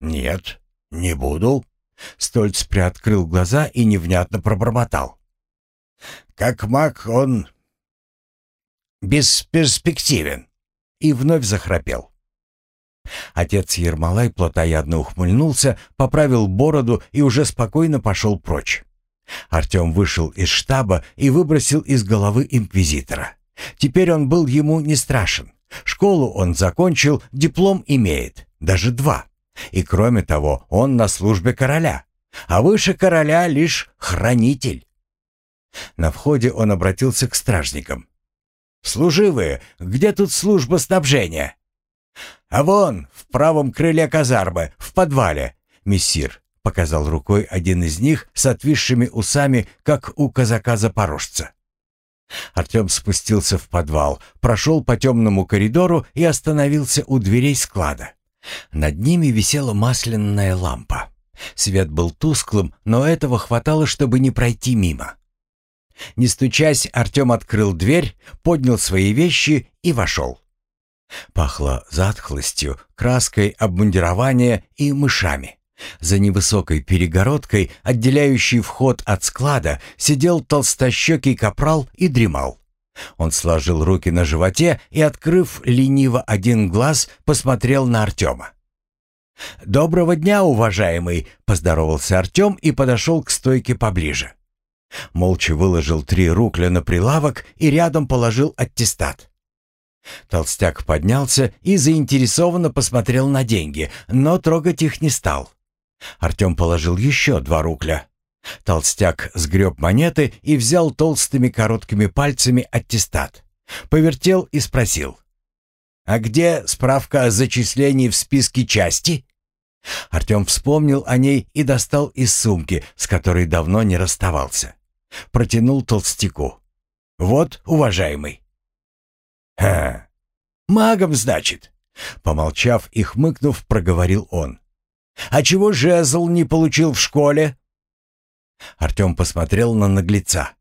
«Нет, не буду». Стольц приоткрыл глаза и невнятно пробормотал. «Как маг он бесперспективен». И вновь захрапел. Отец Ермолай плотоядно ухмыльнулся, поправил бороду и уже спокойно пошел прочь. Артем вышел из штаба и выбросил из головы инквизитора. Теперь он был ему не страшен. Школу он закончил, диплом имеет, даже два. И кроме того, он на службе короля. А выше короля лишь хранитель. На входе он обратился к стражникам. «Служивые, где тут служба снабжения?» «А вон, в правом крыле казармы, в подвале, мессир», — показал рукой один из них с отвисшими усами, как у казака-запорожца. Артем спустился в подвал, прошел по темному коридору и остановился у дверей склада. Над ними висела масляная лампа. Свет был тусклым, но этого хватало, чтобы не пройти мимо. Не стучась, Артем открыл дверь, поднял свои вещи и вошел. Пахло затхлостью, краской обмундирования и мышами. За невысокой перегородкой, отделяющей вход от склада, сидел толстощекий капрал и дремал. Он сложил руки на животе и, открыв лениво один глаз, посмотрел на Артема. «Доброго дня, уважаемый!» — поздоровался Артем и подошел к стойке поближе. Молча выложил три рукля на прилавок и рядом положил аттестат. Толстяк поднялся и заинтересованно посмотрел на деньги, но трогать их не стал. Артем положил еще два рукля. Толстяк сгреб монеты и взял толстыми короткими пальцами аттестат. Повертел и спросил. «А где справка о зачислении в списке части?» Артем вспомнил о ней и достал из сумки, с которой давно не расставался. Протянул толстяку. «Вот, уважаемый». «Ха, магом, значит?» Помолчав и хмыкнув, проговорил он. «А чего жезл не получил в школе?» Артем посмотрел на наглеца.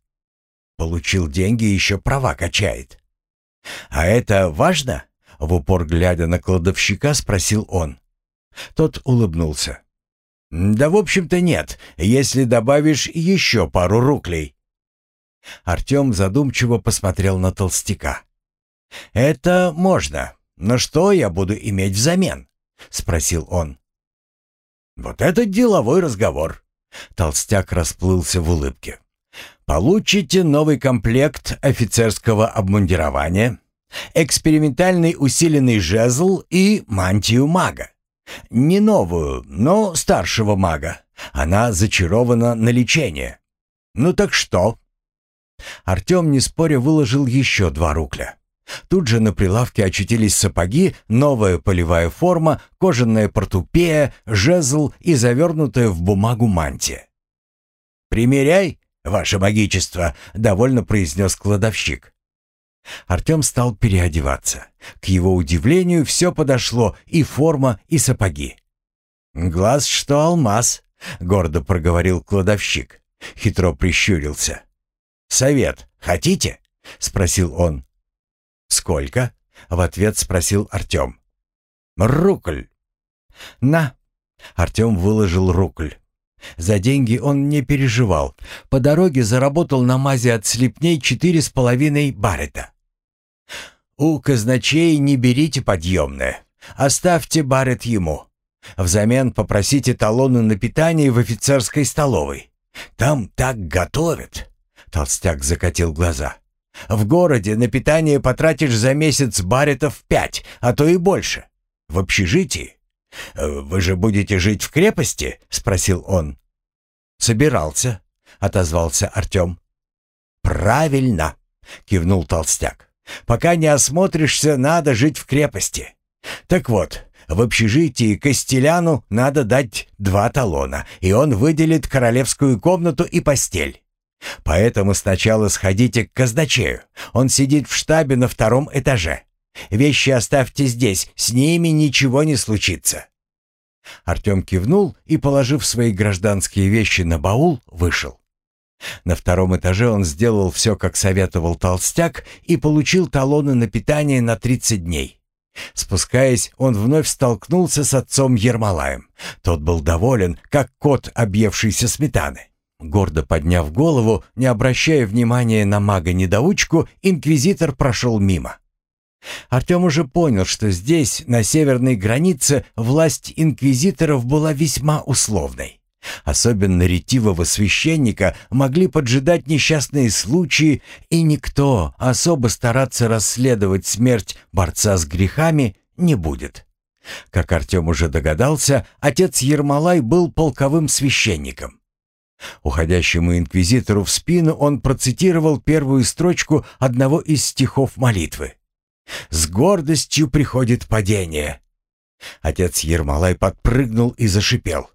«Получил деньги, еще права качает». «А это важно?» — в упор глядя на кладовщика, спросил он. Тот улыбнулся. «Да, в общем-то, нет, если добавишь еще пару руклей». Артем задумчиво посмотрел на толстяка. «Это можно, но что я буду иметь взамен?» — спросил он. «Вот это деловой разговор». Толстяк расплылся в улыбке. «Получите новый комплект офицерского обмундирования, экспериментальный усиленный жезл и мантию мага. Не новую, но старшего мага. Она зачарована на лечение. Ну так что? Артем, не споря, выложил еще два рукля. Тут же на прилавке очутились сапоги, новая полевая форма, кожаная портупея, жезл и завернутая в бумагу мантия. «Примеряй, ваше магичество», — довольно произнес кладовщик. Артем стал переодеваться. К его удивлению все подошло, и форма, и сапоги. «Глаз, что алмаз», — гордо проговорил кладовщик. Хитро прищурился. «Совет хотите?» — спросил он. «Сколько?» — в ответ спросил Артем. «Рукль». «На». Артем выложил рукль. За деньги он не переживал. По дороге заработал на мазе от слепней четыре с половиной барета. «У казначей не берите подъемное. Оставьте барет ему. Взамен попросите талоны на питание в офицерской столовой. Там так готовят». Толстяк закатил глаза. «В городе на питание потратишь за месяц баретов пять, а то и больше. В общежитии? Вы же будете жить в крепости?» — спросил он. «Собирался», — отозвался Артем. «Правильно», — кивнул толстяк. Пока не осмотришься, надо жить в крепости. Так вот, в общежитии Костеляну надо дать два талона, и он выделит королевскую комнату и постель. Поэтому сначала сходите к казначею. Он сидит в штабе на втором этаже. Вещи оставьте здесь, с ними ничего не случится». Артем кивнул и, положив свои гражданские вещи на баул, вышел. На втором этаже он сделал все, как советовал толстяк, и получил талоны на питание на 30 дней. Спускаясь, он вновь столкнулся с отцом Ермолаем. Тот был доволен, как кот, объевшийся сметаны. Гордо подняв голову, не обращая внимания на мага-недоучку, инквизитор прошел мимо. Артем уже понял, что здесь, на северной границе, власть инквизиторов была весьма условной. Особенно ретивого священника могли поджидать несчастные случаи, и никто особо стараться расследовать смерть борца с грехами не будет. Как Артем уже догадался, отец Ермолай был полковым священником. Уходящему инквизитору в спину он процитировал первую строчку одного из стихов молитвы. «С гордостью приходит падение». Отец Ермолай подпрыгнул и зашипел.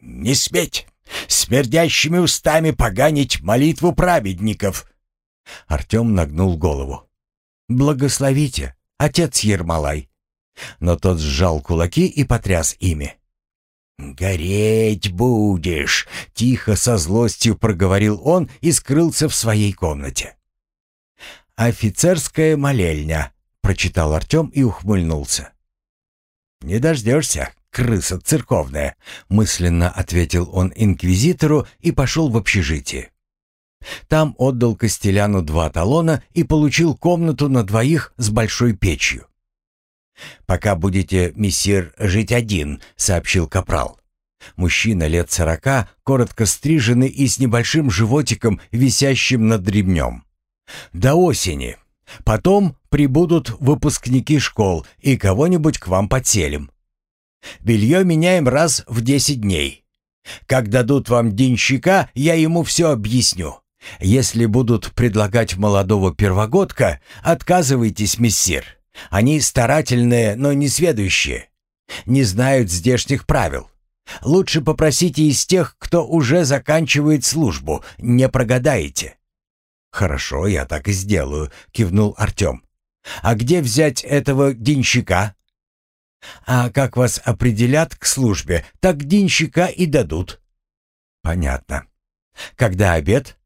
«Не сметь смердящими устами поганить молитву праведников!» Артем нагнул голову. «Благословите, отец Ермолай!» Но тот сжал кулаки и потряс ими. «Гореть будешь!» — тихо со злостью проговорил он и скрылся в своей комнате. «Офицерская молельня», прочитал Артем и ухмыльнулся. «Не дождешься, крыса церковная», — мысленно ответил он инквизитору и пошел в общежитие. Там отдал Костеляну два талона и получил комнату на двоих с большой печью. «Пока будете, мессир, жить один», — сообщил капрал. Мужчина лет сорока, коротко стриженный и с небольшим животиком, висящим над ремнем. «До осени. Потом прибудут выпускники школ и кого-нибудь к вам подселим. Белье меняем раз в десять дней. Как дадут вам денщика, я ему все объясню. Если будут предлагать молодого первогодка, отказывайтесь, мессир. Они старательные, но не сведущие. Не знают здешних правил. Лучше попросите из тех, кто уже заканчивает службу. Не прогадаете». «Хорошо, я так и сделаю», — кивнул Артем. «А где взять этого денщика?» «А как вас определят к службе, так денщика и дадут». «Понятно. Когда обед?»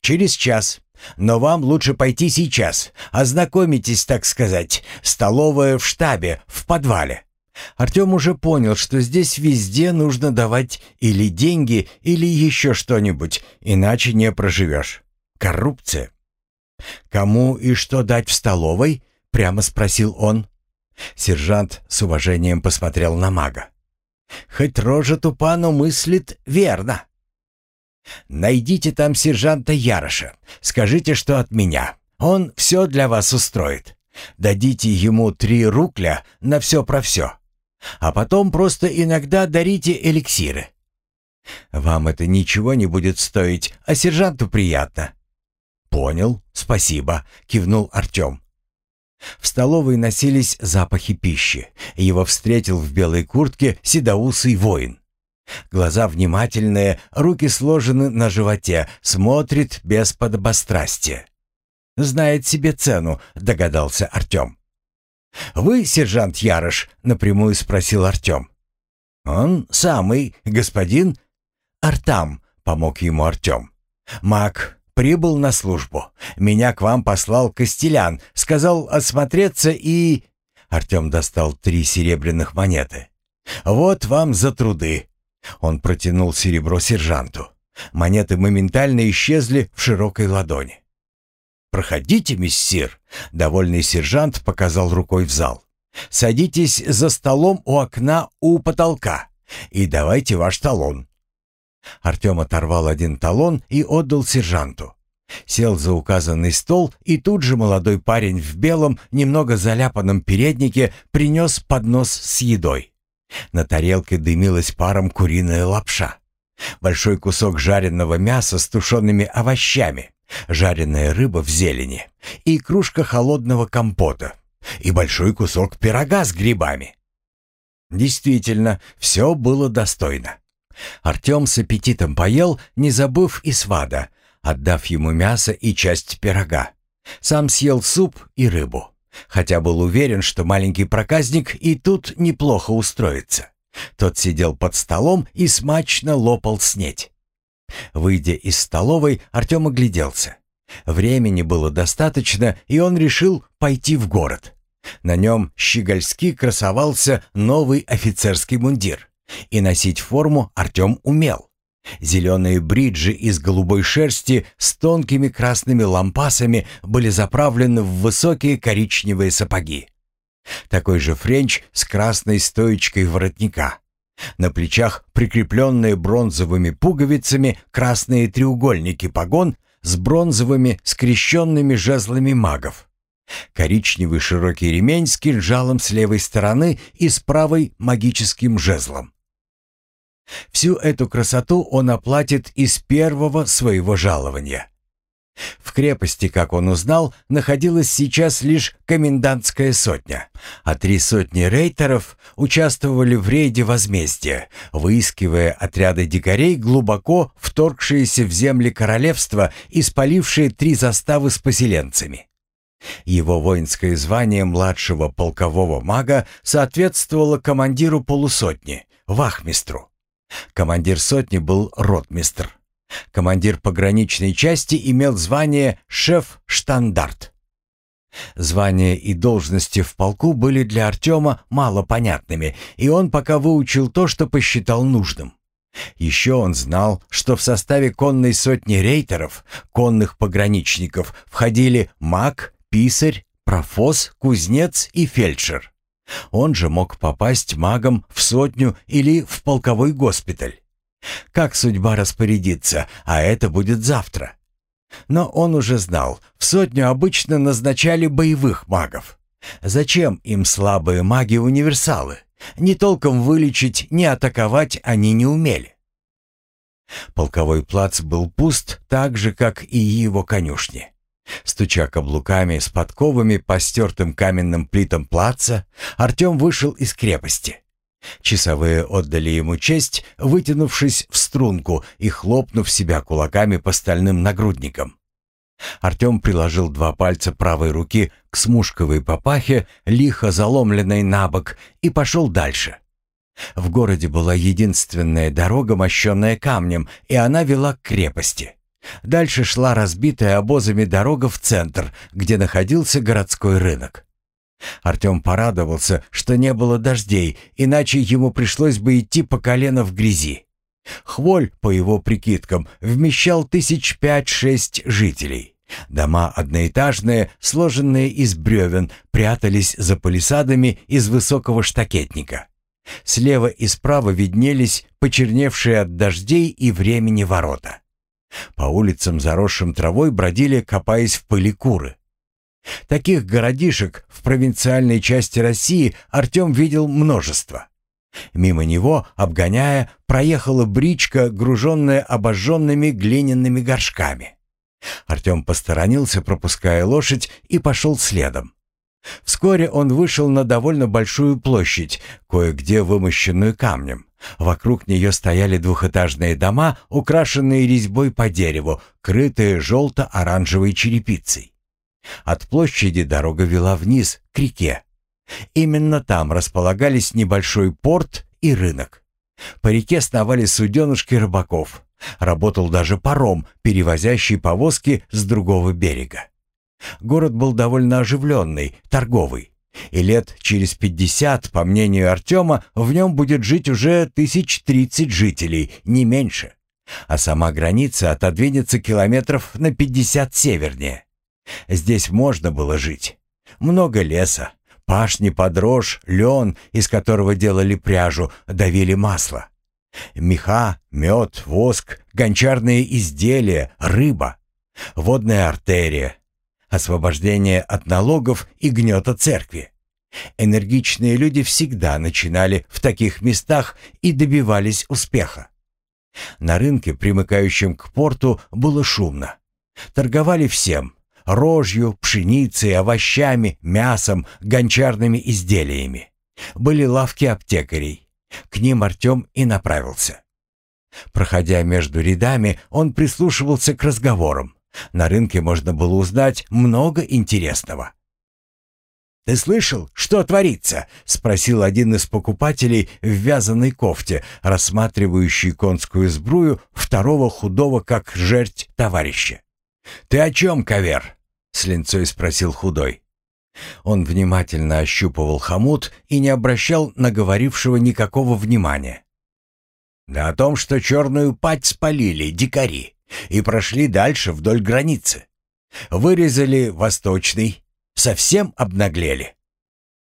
«Через час. Но вам лучше пойти сейчас. Ознакомитесь, так сказать. Столовая в штабе, в подвале». Артем уже понял, что здесь везде нужно давать или деньги, или еще что-нибудь, иначе не проживешь. Коррупция. «Кому и что дать в столовой?» — прямо спросил он. Сержант с уважением посмотрел на мага. «Хоть рожа тупа, но мыслит верно. Найдите там сержанта Яроша. Скажите, что от меня. Он все для вас устроит. Дадите ему три рукля на все про все. А потом просто иногда дарите эликсиры. Вам это ничего не будет стоить, а сержанту приятно. Понял, спасибо, кивнул Артем. В столовой носились запахи пищи. Его встретил в белой куртке седоусый воин. Глаза внимательные, руки сложены на животе, смотрит без подобострастия. «Знает себе цену», — догадался Артем. «Вы, сержант Ярош?» — напрямую спросил Артем. «Он самый, господин...» «Артам», — помог ему Артем. «Маг, прибыл на службу. Меня к вам послал Костелян, сказал осмотреться и...» Артем достал три серебряных монеты. «Вот вам за труды. Он протянул серебро сержанту. Монеты моментально исчезли в широкой ладони. «Проходите, миссир!» — довольный сержант показал рукой в зал. «Садитесь за столом у окна у потолка и давайте ваш талон». Артем оторвал один талон и отдал сержанту. Сел за указанный стол, и тут же молодой парень в белом, немного заляпанном переднике принес поднос с едой. На тарелке дымилась паром куриная лапша. Большой кусок жареного мяса с тушеными овощами, жареная рыба в зелени и кружка холодного компота, и большой кусок пирога с грибами. Действительно, все было достойно. Артем с аппетитом поел, не забыв и свада, отдав ему мясо и часть пирога. Сам съел суп и рыбу хотя был уверен, что маленький проказник и тут неплохо устроится. Тот сидел под столом и смачно лопал снеть. Выйдя из столовой, Артем огляделся. Времени было достаточно, и он решил пойти в город. На нем щегольски красовался новый офицерский мундир, и носить форму Артем умел. Зеленые бриджи из голубой шерсти с тонкими красными лампасами были заправлены в высокие коричневые сапоги. Такой же френч с красной стоечкой воротника. На плечах прикрепленные бронзовыми пуговицами красные треугольники погон с бронзовыми скрещенными жезлами магов. Коричневый широкий ремень с кинжалом с левой стороны и с правой магическим жезлом. Всю эту красоту он оплатит из первого своего жалования. В крепости, как он узнал, находилась сейчас лишь комендантская сотня, а три сотни рейтеров участвовали в рейде возмездия, выискивая отряды дикарей, глубоко вторгшиеся в земли королевства и спалившие три заставы с поселенцами. Его воинское звание младшего полкового мага соответствовало командиру полусотни, вахмистру. Командир сотни был ротмистр. Командир пограничной части имел звание шеф-штандарт. Звания и должности в полку были для Артема мало понятными, и он пока выучил то, что посчитал нужным. Еще он знал, что в составе конной сотни рейтеров, конных пограничников, входили маг, писарь, профос, кузнец и фельдшер. Он же мог попасть магом в сотню или в полковой госпиталь. Как судьба распорядится, а это будет завтра. Но он уже знал, в сотню обычно назначали боевых магов. Зачем им слабые маги-универсалы? Ни толком вылечить, ни атаковать они не умели. Полковой плац был пуст, так же, как и его конюшни. Стуча каблуками с подковами по стертым каменным плитам плаца, Артем вышел из крепости. Часовые отдали ему честь, вытянувшись в струнку и хлопнув себя кулаками по стальным нагрудникам. Артем приложил два пальца правой руки к смушковой папахе, лихо заломленной на бок, и пошел дальше. В городе была единственная дорога, мощенная камнем, и она вела к крепости. Дальше шла разбитая обозами дорога в центр, где находился городской рынок. Артем порадовался, что не было дождей, иначе ему пришлось бы идти по колено в грязи. Хволь, по его прикидкам, вмещал тысяч пять-шесть жителей. Дома одноэтажные, сложенные из бревен, прятались за палисадами из высокого штакетника. Слева и справа виднелись почерневшие от дождей и времени ворота. По улицам, заросшим травой, бродили, копаясь в пыли куры. Таких городишек в провинциальной части России Артем видел множество. Мимо него, обгоняя, проехала бричка, груженная обожженными глиняными горшками. Артем посторонился, пропуская лошадь, и пошел следом. Вскоре он вышел на довольно большую площадь, кое-где вымощенную камнем. Вокруг нее стояли двухэтажные дома, украшенные резьбой по дереву, крытые желто-оранжевой черепицей. От площади дорога вела вниз, к реке. Именно там располагались небольшой порт и рынок. По реке сновали суденышки рыбаков. Работал даже паром, перевозящий повозки с другого берега. Город был довольно оживленный, торговый. И лет через пятьдесят, по мнению Артема, в нем будет жить уже тысяч тридцать жителей, не меньше. А сама граница отодвинется километров на пятьдесят севернее. Здесь можно было жить. Много леса, пашни под рожь, лен, из которого делали пряжу, давили масло. Меха, мед, воск, гончарные изделия, рыба, водная артерия, освобождение от налогов и гнета церкви. Энергичные люди всегда начинали в таких местах и добивались успеха. На рынке, примыкающем к порту, было шумно. Торговали всем – рожью, пшеницей, овощами, мясом, гончарными изделиями. Были лавки аптекарей. К ним Артем и направился. Проходя между рядами, он прислушивался к разговорам. На рынке можно было узнать много интересного. «Ты слышал, что творится?» — спросил один из покупателей в вязаной кофте, рассматривающий конскую сбрую второго худого как жерть товарища. «Ты о чем, Кавер?» — с линцой спросил худой. Он внимательно ощупывал хомут и не обращал на говорившего никакого внимания. «Да о том, что черную пать спалили дикари и прошли дальше вдоль границы. Вырезали восточный, совсем обнаглели.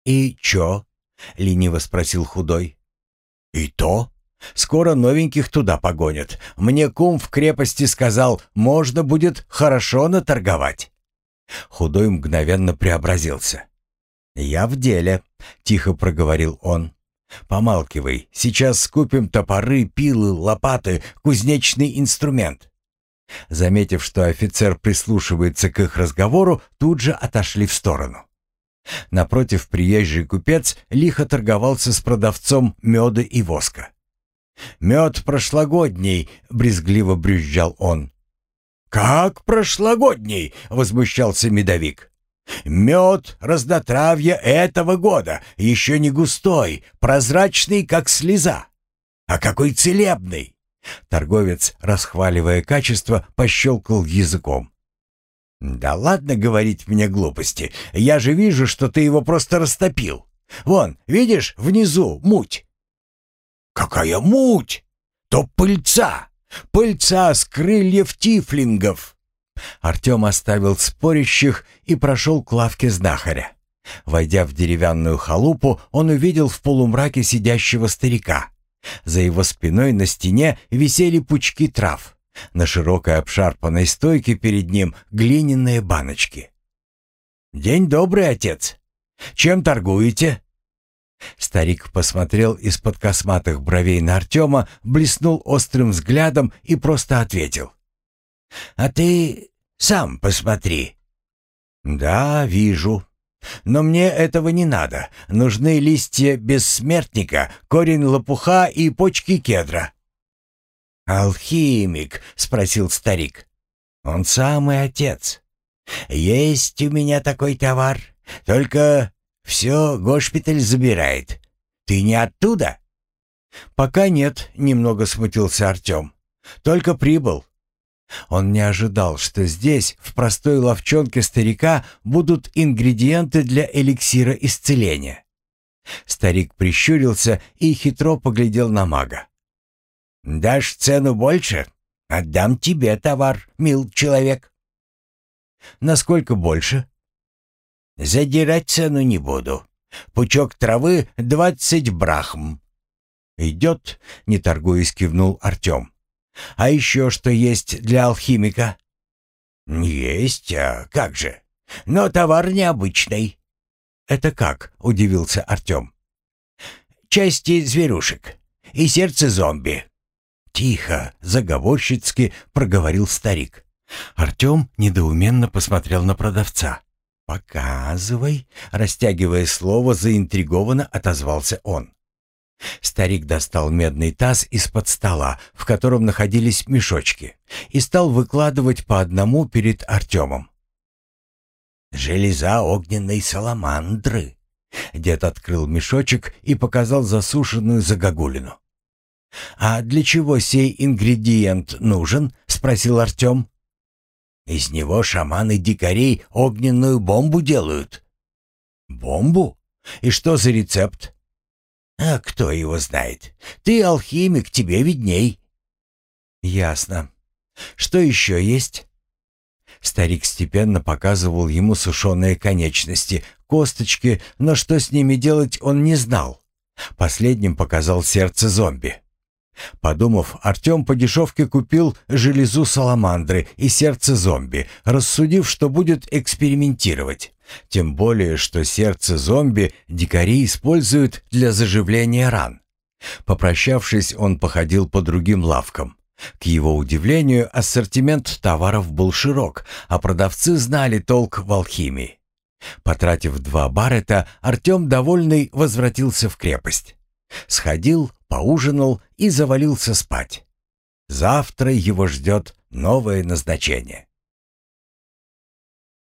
«И чё?» — лениво спросил худой. «И то. Скоро новеньких туда погонят. Мне кум в крепости сказал, можно будет хорошо наторговать». Худой мгновенно преобразился. «Я в деле», — тихо проговорил он. «Помалкивай, сейчас скупим топоры, пилы, лопаты, кузнечный инструмент. Заметив, что офицер прислушивается к их разговору, тут же отошли в сторону. Напротив приезжий купец лихо торговался с продавцом меда и воска. «Мед прошлогодний», — брезгливо брюзжал он. «Как прошлогодний?» — возмущался медовик. «Мед разнотравья этого года, еще не густой, прозрачный, как слеза. А какой целебный! Торговец, расхваливая качество, пощелкал языком. «Да ладно говорить мне глупости. Я же вижу, что ты его просто растопил. Вон, видишь, внизу муть». «Какая муть? То пыльца! Пыльца с крыльев тифлингов!» Артем оставил спорящих и прошел к лавке знахаря. Войдя в деревянную халупу, он увидел в полумраке сидящего старика. За его спиной на стене висели пучки трав. На широкой обшарпанной стойке перед ним глиняные баночки. «День добрый, отец! Чем торгуете?» Старик посмотрел из-под косматых бровей на Артема, блеснул острым взглядом и просто ответил. «А ты сам посмотри». «Да, вижу. Но мне этого не надо. Нужны листья бессмертника, корень лопуха и почки кедра». «Алхимик?» — спросил старик. «Он самый отец. Есть у меня такой товар, только все госпиталь забирает. Ты не оттуда?» «Пока нет», — немного смутился Артем. «Только прибыл. Он не ожидал, что здесь, в простой ловчонке старика, будут ингредиенты для эликсира исцеления. Старик прищурился и хитро поглядел на мага. «Дашь цену больше? Отдам тебе товар, мил человек». «Насколько больше?» «Задирать цену не буду. Пучок травы — двадцать брахм». «Идет», — не торгуясь кивнул Артем. А еще что есть для алхимика?» «Есть, а как же. Но товар необычный». «Это как?» — удивился Артем. «Части зверушек и сердце зомби». «Тихо, заговорщицки», — проговорил старик. Артем недоуменно посмотрел на продавца. «Показывай», — растягивая слово, заинтригованно отозвался он. Старик достал медный таз из-под стола, в котором находились мешочки, и стал выкладывать по одному перед Артемом. «Железа огненной саламандры!» Дед открыл мешочек и показал засушенную загогулину. «А для чего сей ингредиент нужен?» — спросил Артем. «Из него шаманы дикарей огненную бомбу делают». «Бомбу? И что за рецепт?» «А кто его знает? Ты алхимик, тебе видней». «Ясно. Что еще есть?» Старик степенно показывал ему сушеные конечности, косточки, но что с ними делать он не знал. Последним показал сердце зомби. Подумав, Артем по дешевке купил железу саламандры и сердце зомби, рассудив, что будет экспериментировать. Тем более, что сердце зомби дикари используют для заживления ран. Попрощавшись, он походил по другим лавкам. К его удивлению, ассортимент товаров был широк, а продавцы знали толк в алхимии. Потратив два барета, Артем, довольный, возвратился в крепость. Сходил, поужинал и завалился спать. Завтра его ждет новое назначение.